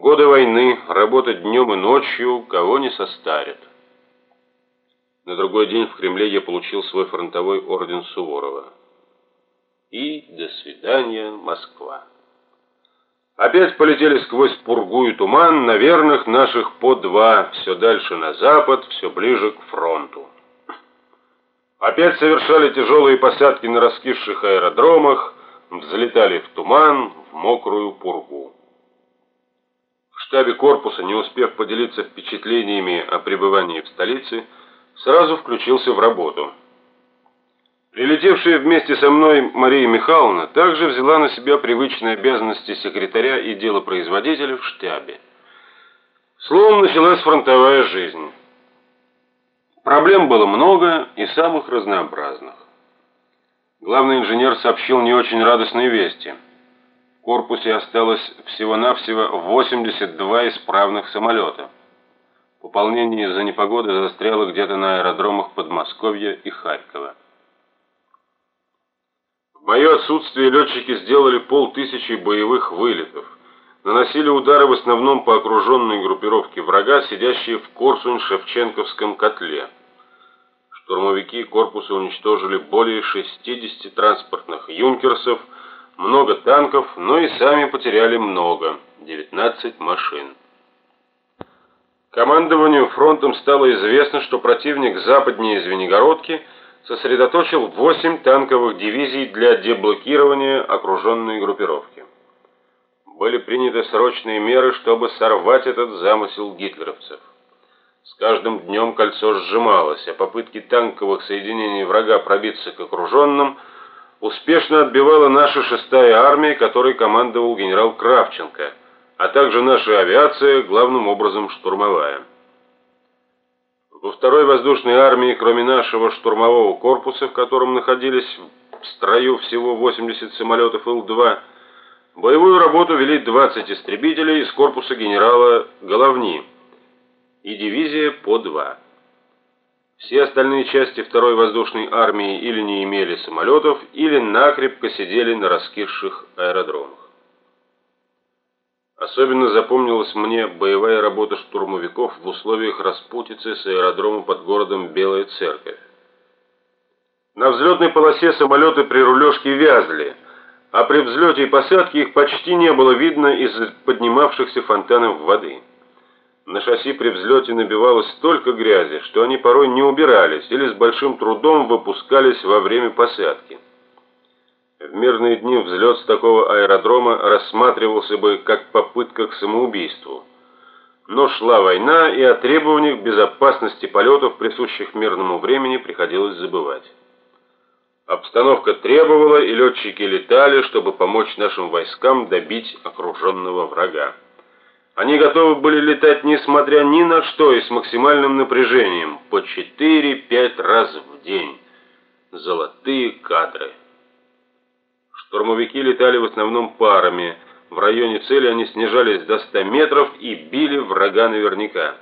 Годы войны, работа днем и ночью кого не состарит. На другой день в Кремле я получил свой фронтовой орден Суворова. И до свидания, Москва. Опять полетели сквозь пургу и туман на верных наших по два, все дальше на запад, все ближе к фронту. Опять совершали тяжелые посадки на раскисших аэродромах, взлетали в туман, в мокрую пургу. Штабе корпуса, не успев поделиться впечатлениями о пребывании в столице, сразу включился в работу. Прилетевшая вместе со мной Мария Михайловна также взяла на себя привычные обязанности секретаря и делопроизводителя в штабе. Словом, началась фронтовая жизнь. Проблем было много и самых разнообразных. Главный инженер сообщил не очень радостные вести. Корпусе осталось всего-навсего 82 исправных самолета. Пополнение из-за непогоды застряло где-то на аэродромах Подмосковья и Харькова. В мое отсутствие летчики сделали полтысячи боевых вылетов. Наносили удары в основном по окруженной группировке врага, сидящей в Корсунь-Шевченковском котле. Штурмовики корпуса уничтожили более 60 транспортных «Юнкерсов», много танков, но и сами потеряли много 19 машин. Командованию фронтом стало известно, что противник западнее Звенигородки сосредоточил 8 танковых дивизий для деблокирования окруженной группировки. Были приняты срочные меры, чтобы сорвать этот замысел гитлеровцев. С каждым днем кольцо сжималось, а попытки танковых соединений врага пробиться к окруженным успешно отбивала наша шестая армия, которой командовал генерал Кравченко, а также наша авиация, главным образом штурмовая. Во второй воздушной армии, кроме нашего штурмового корпуса, в котором находились в строю всего 80 самолетов Ил-2, боевую работу вели 20 истребителей из корпуса генерала Головни и дивизия по два. Все остальные части второй воздушной армии или не имели самолетов, или накрепко сидели на раскисших аэродромах. Особенно запомнилась мне боевая работа штурмовиков в условиях распутицы с аэродрома под городом Белая Церковь. На взлетной полосе самолеты при рулежке вязли, а при взлете и посадке их почти не было видно из поднимавшихся фонтанов воды. На шасси при взлете набивалось столько грязи, что они порой не убирались или с большим трудом выпускались во время посадки. В мирные дни взлет с такого аэродрома рассматривался бы как попытка к самоубийству. Но шла война, и о требованиях безопасности полетов, присущих мирному времени, приходилось забывать. Обстановка требовала, и летчики летали, чтобы помочь нашим войскам добить окруженного врага. Они готовы были летать несмотря ни на что и с максимальным напряжением, по 4-5 раз в день. Золотые кадры. Штурмовики летали в основном парами. В районе цели они снижались до 100 метров и били врага наверняка.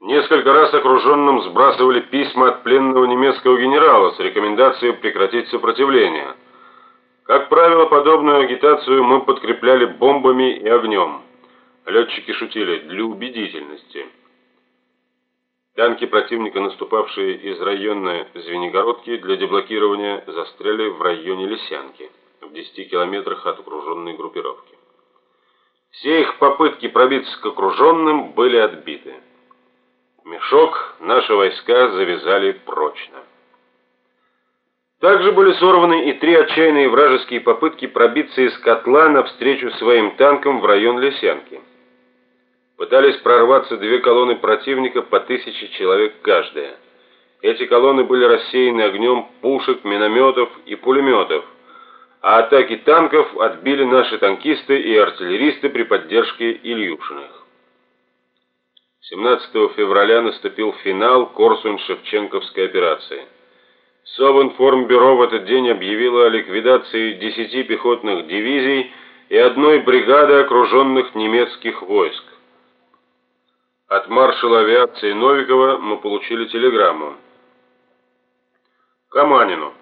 Несколько раз окруженным сбрасывали письма от пленного немецкого генерала с рекомендацией прекратить сопротивление. Как правило, подобную агитацию мы подкрепляли бомбами и огнем. Летчики шутили для убедительности. Танки противника, наступавшие из района Звенигородки для деблокирования, застряли в районе Лисянки, в 10 километрах от окруженной группировки. Все их попытки пробиться к окруженным были отбиты. Мешок наши войска завязали прочно. Также были сорваны и три отчаянные вражеские попытки пробиться из котла навстречу своим танкам в район Лисянки. Пытались прорваться две колонны противника по тысяче человек каждая. Эти колонны были рассеяны огнем пушек, минометов и пулеметов, а атаки танков отбили наши танкисты и артиллеристы при поддержке Ильюшиных. 17 февраля наступил финал Корсунь-Шевченковской операции. Совинформбюро в этот день объявило о ликвидации 10 пехотных дивизий и одной бригады окруженных немецких войск. От маршала авиации Новикова мы получили телеграмму. Каманину.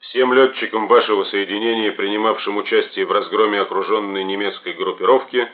Всем летчикам вашего соединения, принимавшим участие в разгроме окруженной немецкой группировки,